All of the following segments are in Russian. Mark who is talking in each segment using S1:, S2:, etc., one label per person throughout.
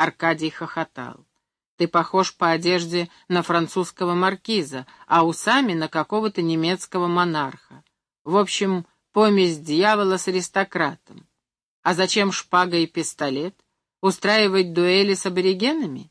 S1: Аркадий хохотал. «Ты похож по одежде на французского маркиза, а усами на какого-то немецкого монарха. В общем, помесь дьявола с аристократом. А зачем шпага и пистолет? Устраивать дуэли с аборигенами?»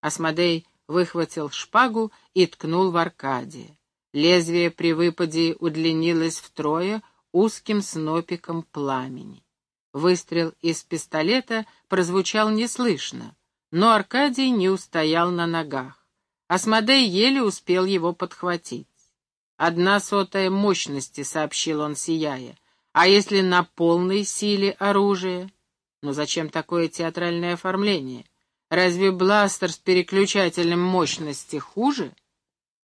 S1: Асмодей выхватил шпагу и ткнул в Аркадия. Лезвие при выпаде удлинилось втрое узким снопиком пламени. Выстрел из пистолета прозвучал неслышно, но Аркадий не устоял на ногах. Асмодей еле успел его подхватить. «Одна сотая мощности», — сообщил он, сияя. «А если на полной силе оружие?» «Ну зачем такое театральное оформление? Разве бластер с переключателем мощности хуже?»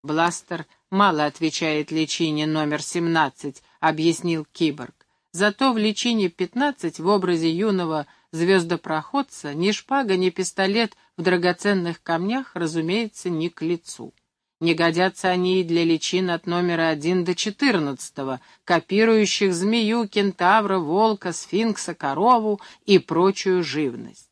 S1: «Бластер мало отвечает личине номер 17», — объяснил киборг. «Зато в личине 15 в образе юного звездопроходца ни шпага, ни пистолет в драгоценных камнях, разумеется, не к лицу. Не годятся они и для личин от номера 1 до 14, копирующих змею, кентавра, волка, сфинкса, корову и прочую живность.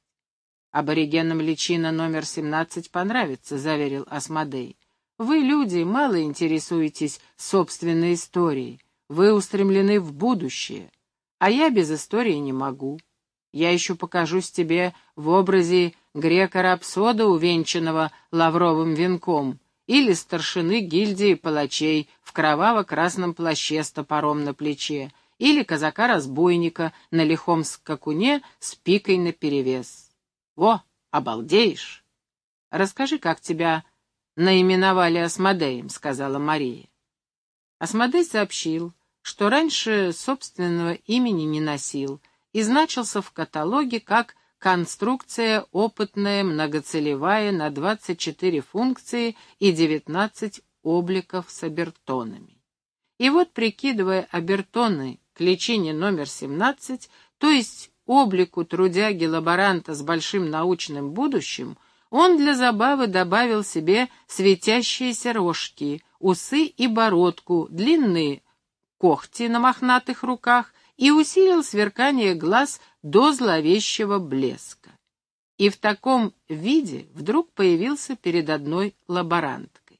S1: «Аборигенам личина номер 17 понравится», — заверил Асмодей. «Вы, люди, мало интересуетесь собственной историей. Вы устремлены в будущее. А я без истории не могу. Я еще покажусь тебе в образе грека-рапсода, увенчанного лавровым венком, или старшины гильдии палачей в кроваво-красном плаще с топором на плече, или казака-разбойника на лихом скакуне с пикой наперевес. Во, обалдеешь! Расскажи, как тебя наименовали Асмодеем, — сказала Мария. Асмодей сообщил, что раньше собственного имени не носил и значился в каталоге как конструкция опытная, многоцелевая, на 24 функции и 19 обликов с обертонами. И вот, прикидывая обертоны к личине номер 17, то есть облику трудяги-лаборанта с большим научным будущим, он для забавы добавил себе светящиеся рожки, усы и бородку, длинные когти на мохнатых руках и усилил сверкание глаз до зловещего блеска. И в таком виде вдруг появился перед одной лаборанткой.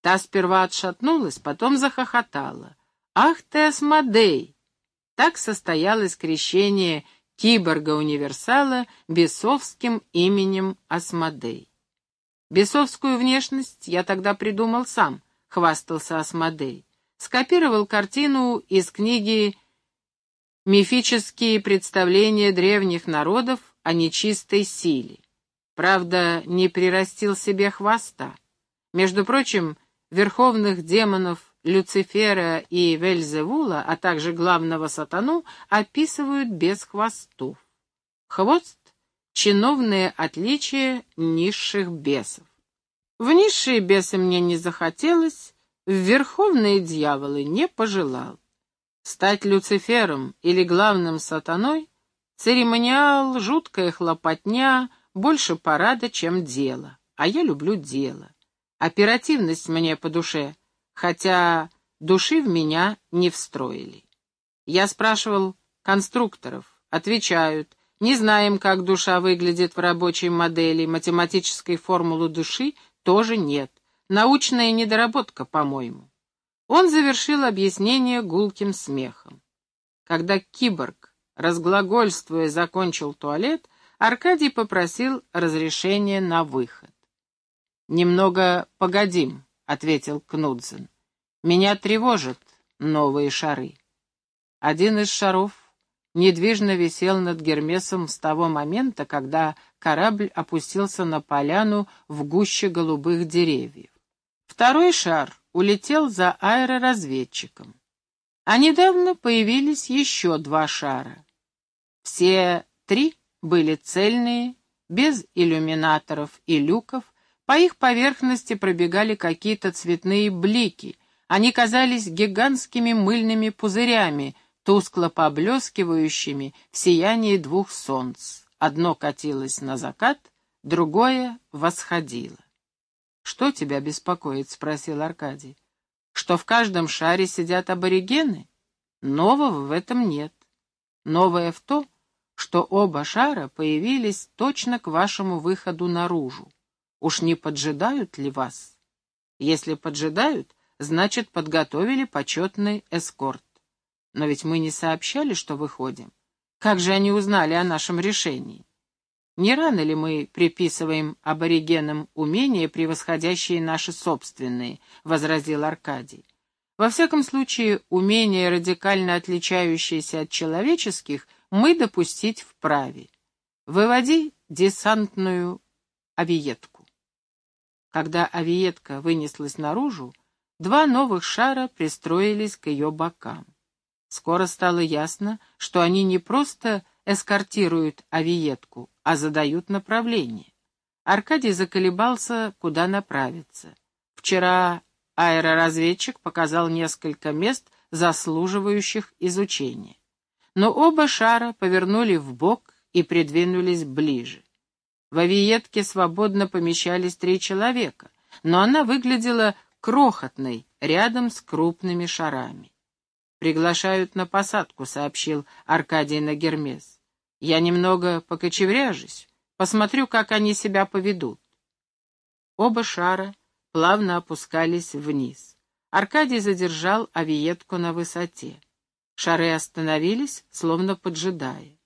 S1: Та сперва отшатнулась, потом захохотала. «Ах ты, Асмодей!» Так состоялось крещение киборга-универсала бесовским именем Асмодей. Бесовскую внешность я тогда придумал сам, хвастался Асмодей. Скопировал картину из книги «Мифические представления древних народов о нечистой силе». Правда, не прирастил себе хвоста. Между прочим, верховных демонов Люцифера и Вельзевула, а также главного сатану, описывают без хвостов. Хвост — чиновное отличие низших бесов. В низшие бесы мне не захотелось, в верховные дьяволы не пожелал. Стать Люцифером или главным сатаной — церемониал, жуткая хлопотня, больше парада, чем дело. А я люблю дело. Оперативность мне по душе — хотя души в меня не встроили. Я спрашивал конструкторов, отвечают, не знаем, как душа выглядит в рабочей модели, математической формулы души тоже нет, научная недоработка, по-моему. Он завершил объяснение гулким смехом. Когда киборг, разглагольствуя, закончил туалет, Аркадий попросил разрешения на выход. «Немного погодим», — ответил Кнудзен. «Меня тревожат новые шары». Один из шаров недвижно висел над Гермесом с того момента, когда корабль опустился на поляну в гуще голубых деревьев. Второй шар улетел за аэроразведчиком. А недавно появились еще два шара. Все три были цельные, без иллюминаторов и люков, по их поверхности пробегали какие-то цветные блики. Они казались гигантскими мыльными пузырями, тускло поблескивающими в сиянии двух солнц. Одно катилось на закат, другое восходило. «Что тебя беспокоит?» — спросил Аркадий. «Что в каждом шаре сидят аборигены? Нового в этом нет. Новое в том, что оба шара появились точно к вашему выходу наружу. Уж не поджидают ли вас? Если поджидают, значит, подготовили почетный эскорт. Но ведь мы не сообщали, что выходим. Как же они узнали о нашем решении? Не рано ли мы приписываем аборигенам умения, превосходящие наши собственные, — возразил Аркадий. Во всяком случае, умения, радикально отличающиеся от человеческих, мы допустить вправе. Выводи десантную авиетку. Когда авиетка вынеслась наружу, два новых шара пристроились к ее бокам. Скоро стало ясно, что они не просто эскортируют авиетку, а задают направление. Аркадий заколебался, куда направиться. Вчера аэроразведчик показал несколько мест, заслуживающих изучения. Но оба шара повернули в бок и придвинулись ближе. В авиетке свободно помещались три человека, но она выглядела крохотной рядом с крупными шарами. «Приглашают на посадку», — сообщил Аркадий на Гермес. «Я немного покочевряжусь, посмотрю, как они себя поведут». Оба шара плавно опускались вниз. Аркадий задержал авиетку на высоте. Шары остановились, словно поджидая.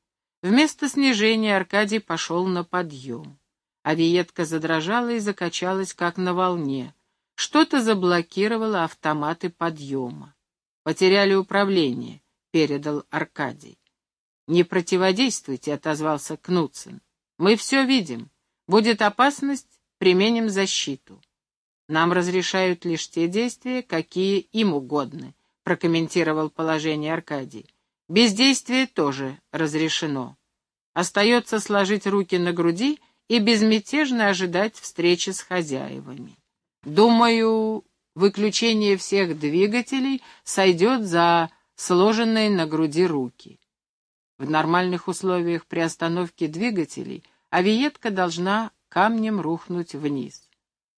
S1: Вместо снижения Аркадий пошел на подъем. Авиетка задрожала и закачалась, как на волне. Что-то заблокировало автоматы подъема. «Потеряли управление», — передал Аркадий. «Не противодействуйте», — отозвался Кнутсен. «Мы все видим. Будет опасность, применим защиту». «Нам разрешают лишь те действия, какие им угодны», — прокомментировал положение Аркадий. «Бездействие тоже разрешено. Остается сложить руки на груди и безмятежно ожидать встречи с хозяевами. Думаю, выключение всех двигателей сойдет за сложенные на груди руки. В нормальных условиях при остановке двигателей авиетка должна камнем рухнуть вниз.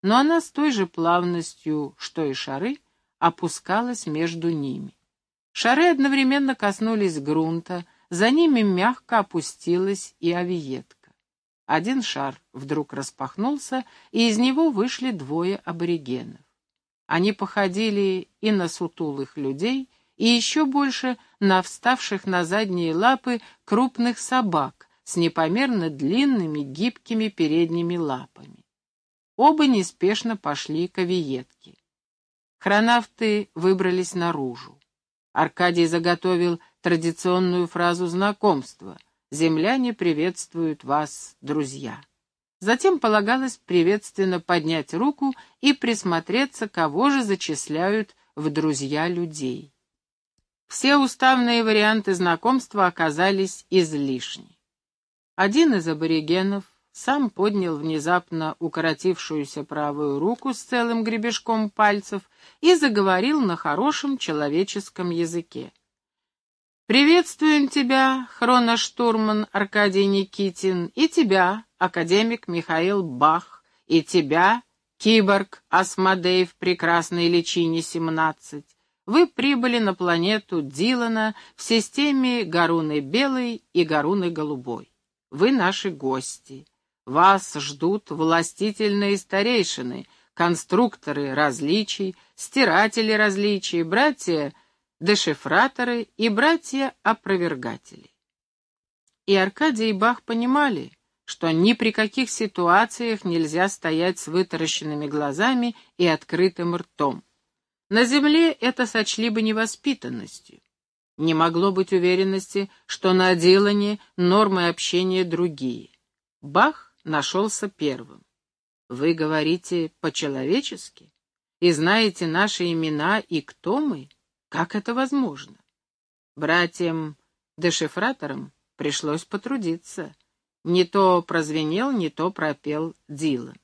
S1: Но она с той же плавностью, что и шары, опускалась между ними. Шары одновременно коснулись грунта, за ними мягко опустилась и авиетка. Один шар вдруг распахнулся, и из него вышли двое аборигенов. Они походили и на сутулых людей, и еще больше на вставших на задние лапы крупных собак с непомерно длинными гибкими передними лапами. Оба неспешно пошли к авиетке. Хронавты выбрались наружу. Аркадий заготовил традиционную фразу знакомства «Земляне приветствуют вас, друзья». Затем полагалось приветственно поднять руку и присмотреться, кого же зачисляют в друзья людей. Все уставные варианты знакомства оказались излишни. Один из аборигенов сам поднял внезапно укоротившуюся правую руку с целым гребешком пальцев и заговорил на хорошем человеческом языке. «Приветствуем тебя, хроноштурман Аркадий Никитин, и тебя, академик Михаил Бах, и тебя, киборг Асмодей в прекрасной личине 17. Вы прибыли на планету Дилана в системе Гаруны Белой и Гаруны Голубой. Вы наши гости. Вас ждут властительные старейшины, конструкторы различий, стиратели различий, братья — дешифраторы и братья-опровергатели. И Аркадий и Бах понимали, что ни при каких ситуациях нельзя стоять с вытаращенными глазами и открытым ртом. На земле это сочли бы невоспитанностью. Не могло быть уверенности, что на Дилане нормы общения другие. Бах нашелся первым. Вы говорите по-человечески? И знаете наши имена и кто мы? Как это возможно? Братьям-дешифраторам пришлось потрудиться. Не то прозвенел, не то пропел Дилан.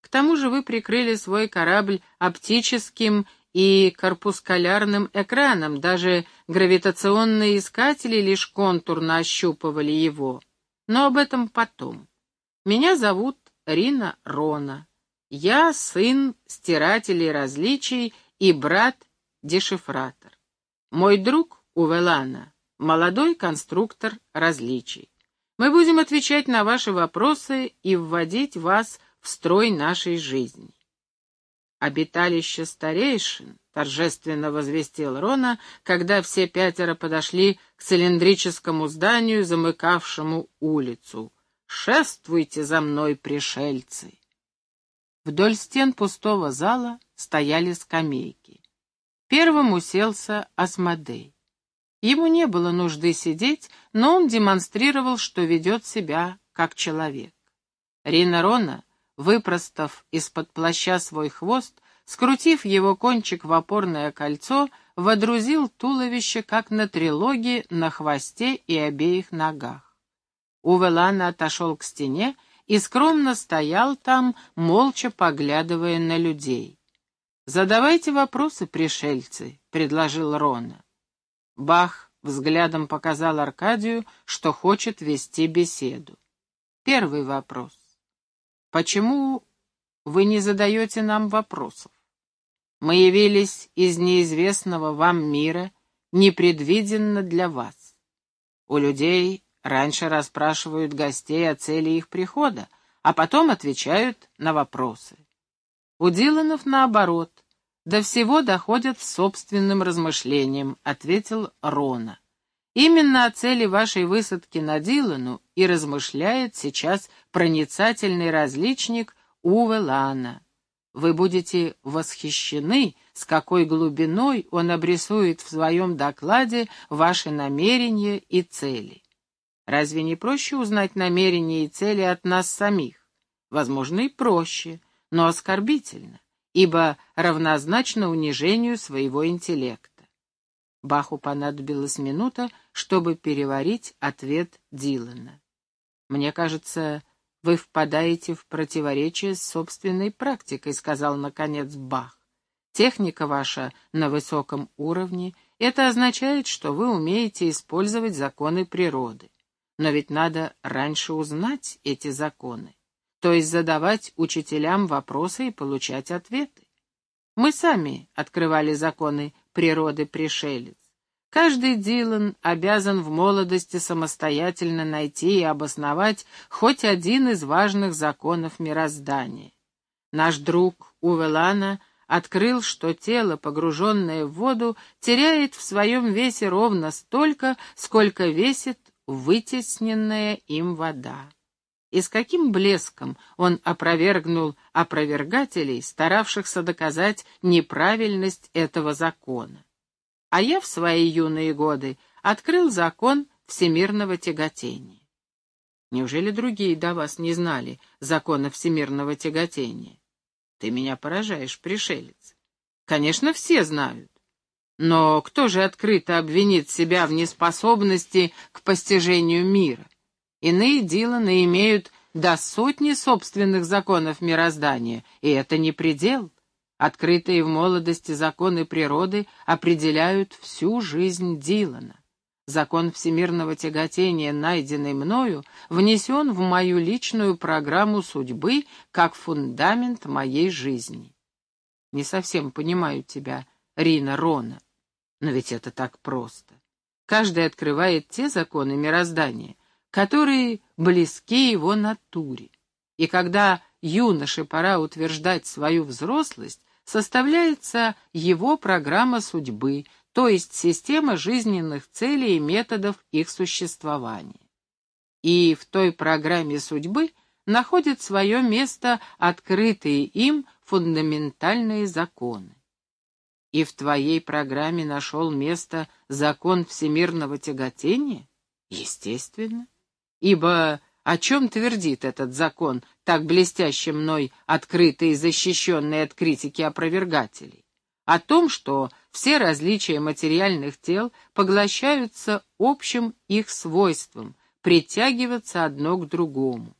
S1: К тому же вы прикрыли свой корабль оптическим и корпускулярным экраном, даже гравитационные искатели лишь контурно ощупывали его. Но об этом потом. Меня зовут Рина Рона. Я сын стирателей различий и брат дешифратор. Мой друг Увелана — молодой конструктор различий. Мы будем отвечать на ваши вопросы и вводить вас в строй нашей жизни. «Обиталище старейшин», — торжественно возвестил Рона, когда все пятеро подошли к цилиндрическому зданию, замыкавшему улицу. «Шествуйте за мной, пришельцы!» Вдоль стен пустого зала стояли скамейки. Первым уселся Асмодей. Ему не было нужды сидеть, но он демонстрировал, что ведет себя как человек. Рина Рона, выпростав из-под плаща свой хвост, скрутив его кончик в опорное кольцо, водрузил туловище, как на трилоге, на хвосте и обеих ногах. Увелана отошел к стене и скромно стоял там, молча поглядывая на людей. «Задавайте вопросы, пришельцы», — предложил Рона. Бах взглядом показал Аркадию, что хочет вести беседу. Первый вопрос. Почему вы не задаете нам вопросов? Мы явились из неизвестного вам мира, непредвиденно для вас. У людей раньше расспрашивают гостей о цели их прихода, а потом отвечают на вопросы. У Диланов наоборот — до всего доходят собственным размышлениям», — ответил Рона. «Именно о цели вашей высадки на Дилану и размышляет сейчас проницательный различник Уве Лана. Вы будете восхищены, с какой глубиной он обрисует в своем докладе ваши намерения и цели. Разве не проще узнать намерения и цели от нас самих? Возможно, и проще, но оскорбительно ибо равнозначно унижению своего интеллекта. Баху понадобилась минута, чтобы переварить ответ Дилана. «Мне кажется, вы впадаете в противоречие с собственной практикой», — сказал, наконец, Бах. «Техника ваша на высоком уровне. Это означает, что вы умеете использовать законы природы. Но ведь надо раньше узнать эти законы то есть задавать учителям вопросы и получать ответы. Мы сами открывали законы природы пришелец. Каждый Дилан обязан в молодости самостоятельно найти и обосновать хоть один из важных законов мироздания. Наш друг Увелана открыл, что тело, погруженное в воду, теряет в своем весе ровно столько, сколько весит вытесненная им вода и с каким блеском он опровергнул опровергателей, старавшихся доказать неправильность этого закона. А я в свои юные годы открыл закон всемирного тяготения. Неужели другие до вас не знали закона всемирного тяготения? Ты меня поражаешь, пришелец. Конечно, все знают. Но кто же открыто обвинит себя в неспособности к постижению мира? Иные Диланы имеют до сотни собственных законов мироздания, и это не предел. Открытые в молодости законы природы определяют всю жизнь Дилана. Закон всемирного тяготения, найденный мною, внесен в мою личную программу судьбы как фундамент моей жизни. Не совсем понимаю тебя, Рина Рона, но ведь это так просто. Каждый открывает те законы мироздания, которые близки его натуре. И когда юноше пора утверждать свою взрослость, составляется его программа судьбы, то есть система жизненных целей и методов их существования. И в той программе судьбы находят свое место открытые им фундаментальные законы. И в твоей программе нашел место закон всемирного тяготения? Естественно. Ибо о чем твердит этот закон, так блестяще мной открытый и защищенный от критики опровергателей? О том, что все различия материальных тел поглощаются общим их свойством, притягиваться одно к другому.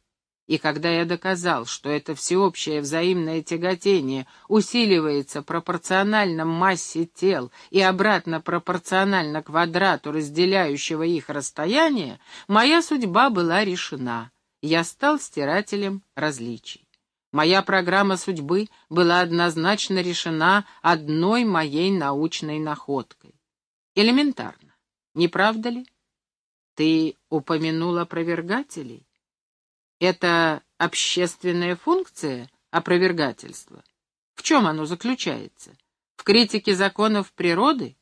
S1: И когда я доказал, что это всеобщее взаимное тяготение усиливается пропорционально массе тел и обратно пропорционально квадрату разделяющего их расстояния, моя судьба была решена. Я стал стирателем различий. Моя программа судьбы была однозначно решена одной моей научной находкой. Элементарно, не правда ли? Ты упомянул опровергателей? Это общественная функция опровергательства? В чем оно заключается? В критике законов природы?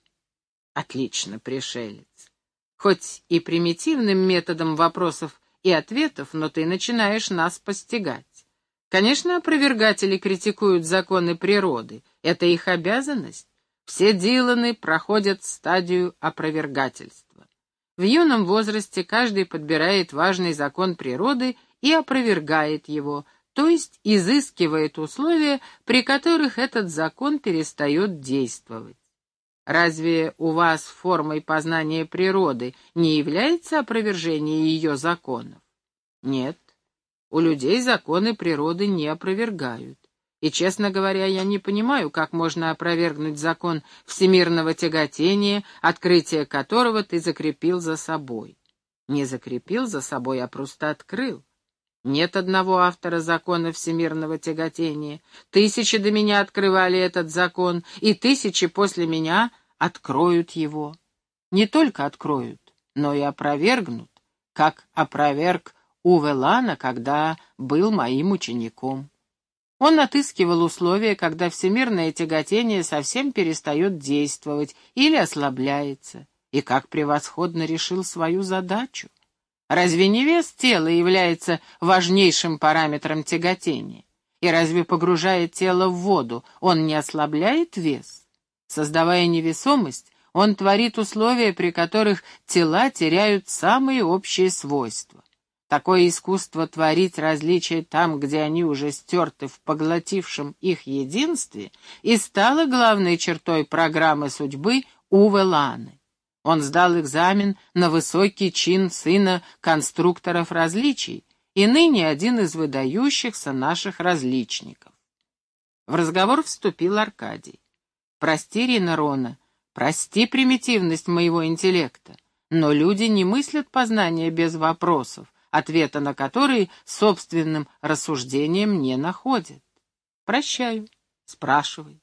S1: Отлично, пришелец. Хоть и примитивным методом вопросов и ответов, но ты начинаешь нас постигать. Конечно, опровергатели критикуют законы природы. Это их обязанность. Все Диланы проходят стадию опровергательства. В юном возрасте каждый подбирает важный закон природы и опровергает его, то есть изыскивает условия, при которых этот закон перестает действовать. Разве у вас формой познания природы не является опровержение ее законов? Нет, у людей законы природы не опровергают. И, честно говоря, я не понимаю, как можно опровергнуть закон всемирного тяготения, открытие которого ты закрепил за собой. Не закрепил за собой, а просто открыл. Нет одного автора закона всемирного тяготения. Тысячи до меня открывали этот закон, и тысячи после меня откроют его. Не только откроют, но и опровергнут, как опроверг Увелана, когда был моим учеником. Он отыскивал условия, когда всемирное тяготение совсем перестает действовать или ослабляется, и как превосходно решил свою задачу. Разве не вес тела является важнейшим параметром тяготения? И разве, погружая тело в воду, он не ослабляет вес? Создавая невесомость, он творит условия, при которых тела теряют самые общие свойства. Такое искусство творить различия там, где они уже стерты в поглотившем их единстве, и стало главной чертой программы судьбы Уве Ланы. Он сдал экзамен на высокий чин сына конструкторов различий и ныне один из выдающихся наших различников. В разговор вступил Аркадий. «Прости, Рина Рона, прости примитивность моего интеллекта, но люди не мыслят познания без вопросов, ответа на которые собственным рассуждением не находят. Прощаю, спрашивай.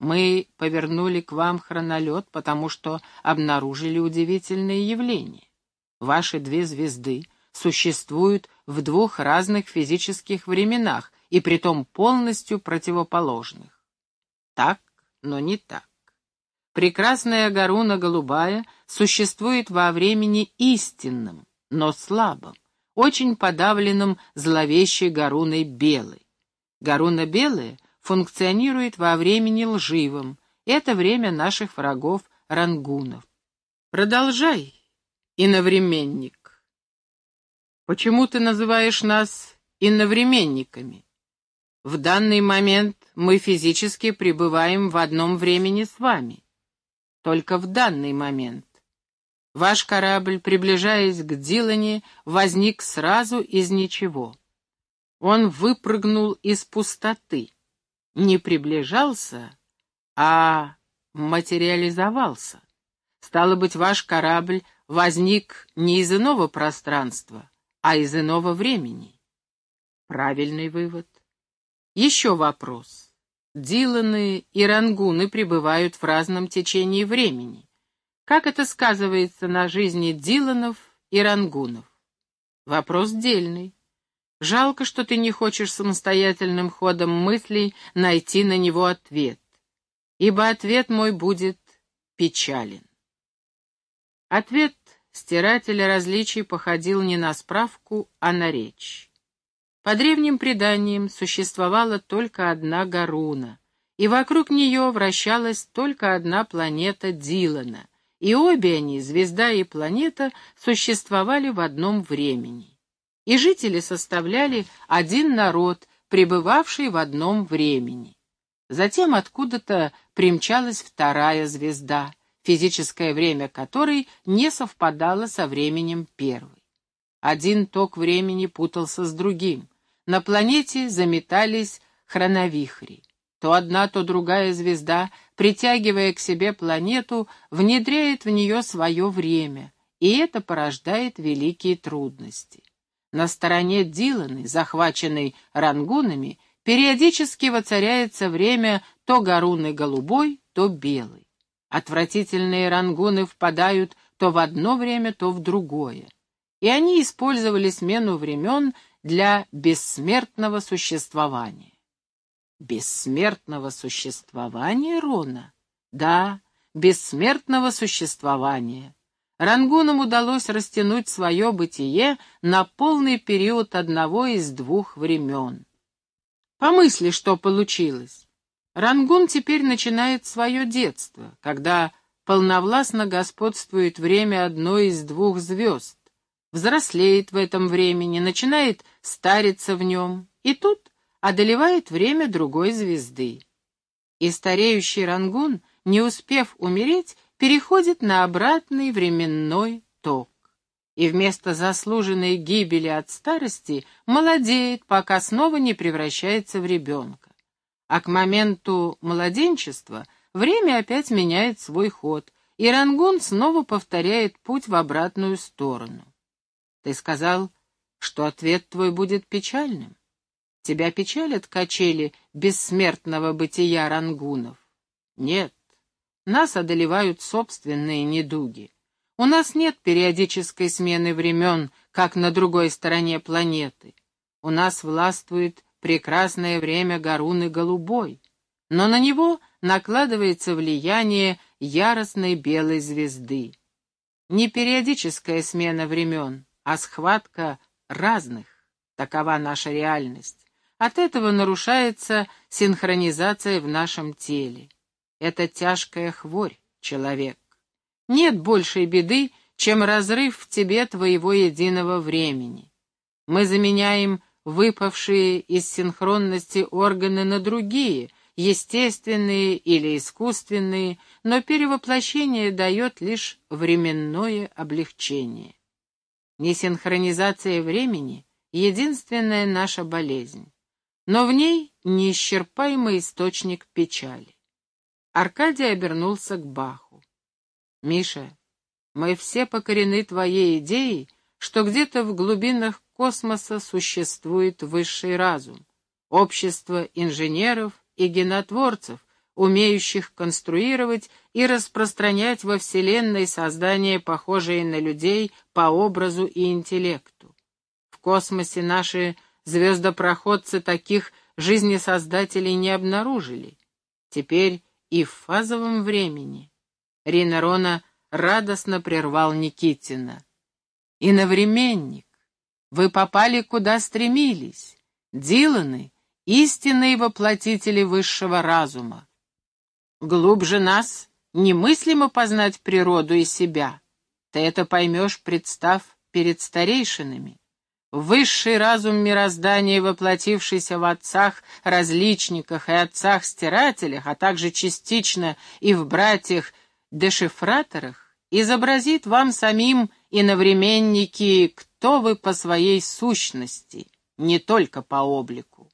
S1: Мы повернули к вам хронолет, потому что обнаружили удивительное явление. Ваши две звезды существуют в двух разных физических временах и притом полностью противоположных. Так, но не так. Прекрасная Гаруна голубая существует во времени истинном, но слабом, очень подавленном зловещей Гаруной белой. Гаруна белая — функционирует во времени лживом. Это время наших врагов рангунов. Продолжай, иновременник. Почему ты называешь нас иновременниками? В данный момент мы физически пребываем в одном времени с вами. Только в данный момент. Ваш корабль, приближаясь к Дилане, возник сразу из ничего. Он выпрыгнул из пустоты не приближался, а материализовался. Стало быть, ваш корабль возник не из иного пространства, а из иного времени. Правильный вывод. Еще вопрос. Диланы и рангуны пребывают в разном течении времени. Как это сказывается на жизни Диланов и рангунов? Вопрос дельный. Жалко, что ты не хочешь самостоятельным ходом мыслей найти на него ответ, ибо ответ мой будет печален. Ответ стирателя различий походил не на справку, а на речь. По древним преданиям существовала только одна Гаруна, и вокруг нее вращалась только одна планета Дилана, и обе они, звезда и планета, существовали в одном времени и жители составляли один народ, пребывавший в одном времени. Затем откуда-то примчалась вторая звезда, физическое время которой не совпадало со временем первой. Один ток времени путался с другим. На планете заметались хроновихри. То одна, то другая звезда, притягивая к себе планету, внедряет в нее свое время, и это порождает великие трудности. На стороне Диланы, захваченной рангунами, периодически воцаряется время то горуны голубой, то белый. Отвратительные рангуны впадают то в одно время, то в другое. И они использовали смену времен для бессмертного существования. Бессмертного существования, Рона? Да, бессмертного существования. Рангунам удалось растянуть свое бытие на полный период одного из двух времен. Помысли, что получилось. Рангун теперь начинает свое детство, когда полновластно господствует время одной из двух звезд, взрослеет в этом времени, начинает стариться в нем, и тут одолевает время другой звезды. И стареющий Рангун, не успев умереть, переходит на обратный временной ток. И вместо заслуженной гибели от старости молодеет, пока снова не превращается в ребенка. А к моменту младенчества время опять меняет свой ход, и Рангун снова повторяет путь в обратную сторону. Ты сказал, что ответ твой будет печальным. Тебя печалят качели бессмертного бытия рангунов? Нет, нас одолевают собственные недуги. У нас нет периодической смены времен, как на другой стороне планеты. У нас властвует прекрасное время Гаруны Голубой, но на него накладывается влияние яростной белой звезды. Не периодическая смена времен, а схватка разных. Такова наша реальность. От этого нарушается синхронизация в нашем теле. Это тяжкая хворь, человек. Нет большей беды, чем разрыв в тебе твоего единого времени. Мы заменяем выпавшие из синхронности органы на другие, естественные или искусственные, но перевоплощение дает лишь временное облегчение. Несинхронизация времени — единственная наша болезнь, но в ней неисчерпаемый источник печали. Аркадий обернулся к Баху. «Миша, мы все покорены твоей идеей, что где-то в глубинах космоса существует высший разум, общество инженеров и генотворцев, умеющих конструировать и распространять во Вселенной создания, похожие на людей по образу и интеллекту. В космосе наши звездопроходцы таких жизнесоздателей не обнаружили. Теперь и в фазовом времени. Рина Рона радостно прервал Никитина. «Иновременник, вы попали куда стремились. Диланы — истинные воплотители высшего разума. Глубже нас немыслимо познать природу и себя. Ты это поймешь, представ перед старейшинами. Высший разум мироздания, воплотившийся в отцах-различниках и отцах-стирателях, а также частично и в братьях-дешифраторах, изобразит вам самим иновременники, кто вы по своей сущности, не только по облику.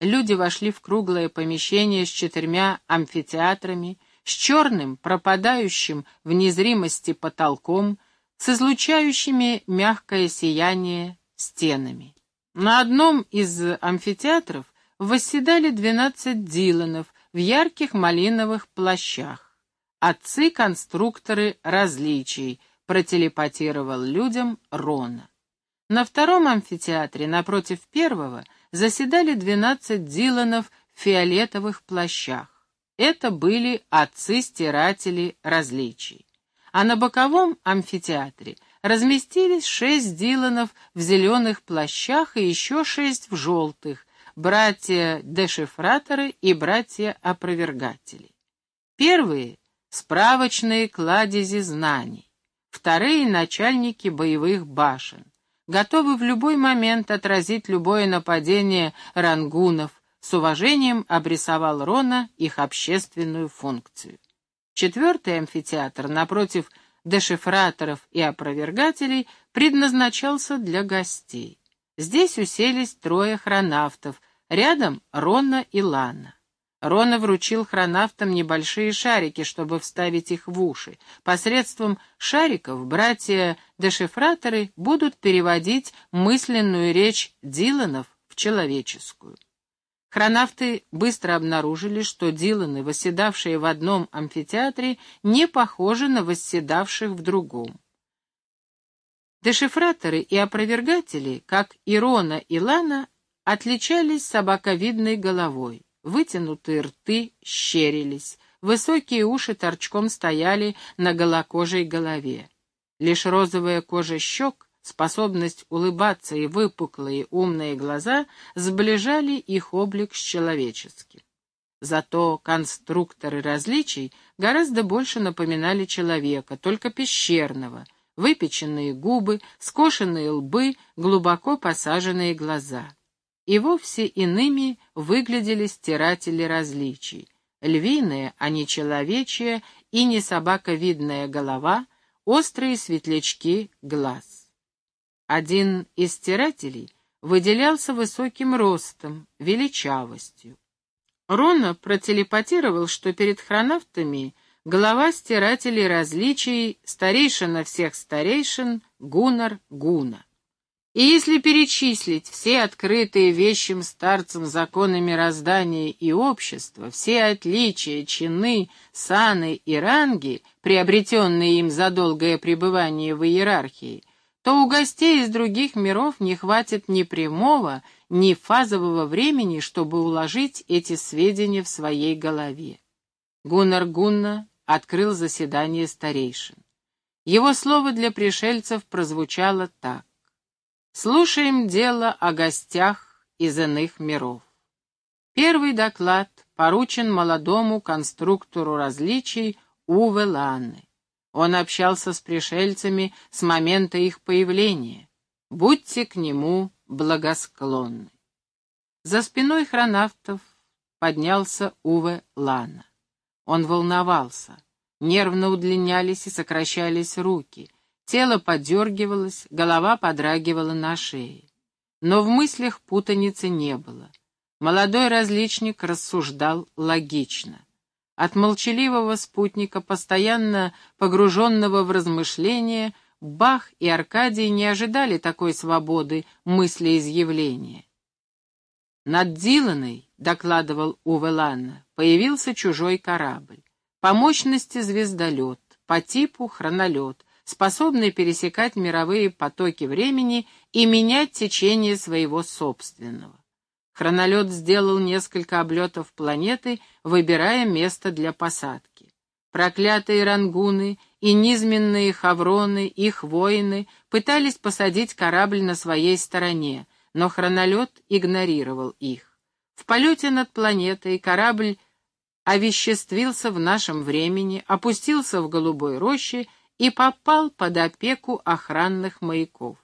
S1: Люди вошли в круглое помещение с четырьмя амфитеатрами, с черным, пропадающим в незримости потолком, с излучающими мягкое сияние стенами. На одном из амфитеатров восседали двенадцать диланов в ярких малиновых плащах. Отцы-конструкторы различий, протелепатировал людям Рона. На втором амфитеатре, напротив первого, заседали двенадцать диланов в фиолетовых плащах. Это были отцы-стиратели различий. А на боковом амфитеатре разместились шесть диланов в зеленых плащах и еще шесть в желтых, братья-дешифраторы и братья-опровергатели. Первые — справочные кладези знаний, вторые — начальники боевых башен, готовы в любой момент отразить любое нападение рангунов, с уважением обрисовал Рона их общественную функцию. Четвертый амфитеатр, напротив дешифраторов и опровергателей, предназначался для гостей. Здесь уселись трое хронавтов, рядом Рона и Лана. Рона вручил хронавтам небольшие шарики, чтобы вставить их в уши. Посредством шариков братья-дешифраторы будут переводить мысленную речь Диланов в человеческую. Хронавты быстро обнаружили, что Диланы, восседавшие в одном амфитеатре, не похожи на восседавших в другом. Дешифраторы и опровергатели, как Ирона и Лана, отличались собаковидной головой. Вытянутые рты щерились, высокие уши торчком стояли на голокожей голове. Лишь розовая кожа щек способность улыбаться и выпуклые умные глаза сближали их облик с человеческим. Зато конструкторы различий гораздо больше напоминали человека, только пещерного, выпеченные губы, скошенные лбы, глубоко посаженные глаза. И вовсе иными выглядели стиратели различий. Львиная, а не человечья, и не собаковидная голова, острые светлячки глаз. Один из стирателей выделялся высоким ростом, величавостью. Рона протелепатировал, что перед хронавтами глава стирателей различий, старейшина всех старейшин, Гунар Гуна. И если перечислить все открытые вещим старцам законы мироздания и общества, все отличия, чины, саны и ранги, приобретенные им за долгое пребывание в иерархии, то у гостей из других миров не хватит ни прямого, ни фазового времени, чтобы уложить эти сведения в своей голове. Гуннар Гунна открыл заседание старейшин. Его слово для пришельцев прозвучало так. «Слушаем дело о гостях из иных миров». Первый доклад поручен молодому конструктору различий Уве Ланне. Он общался с пришельцами с момента их появления. Будьте к нему благосклонны. За спиной хронавтов поднялся Уве Лана. Он волновался. Нервно удлинялись и сокращались руки. Тело подергивалось, голова подрагивала на шее. Но в мыслях путаницы не было. Молодой различник рассуждал логично. От молчаливого спутника, постоянно погруженного в размышления, Бах и Аркадий не ожидали такой свободы мыслеизъявления. «Над Диланой», — докладывал Увеланна, — появился чужой корабль. По мощности звездолет, по типу хронолет, способный пересекать мировые потоки времени и менять течение своего собственного. Хронолет сделал несколько облетов планеты, выбирая место для посадки. Проклятые рангуны и низменные хавроны, их воины, пытались посадить корабль на своей стороне, но хронолет игнорировал их. В полете над планетой корабль овеществился в нашем времени, опустился в голубой роще и попал под опеку охранных маяков.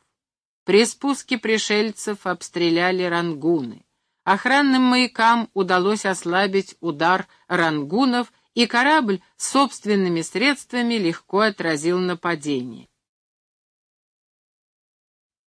S1: При спуске пришельцев обстреляли рангуны. Охранным маякам удалось ослабить удар рангунов, и корабль собственными средствами легко отразил нападение.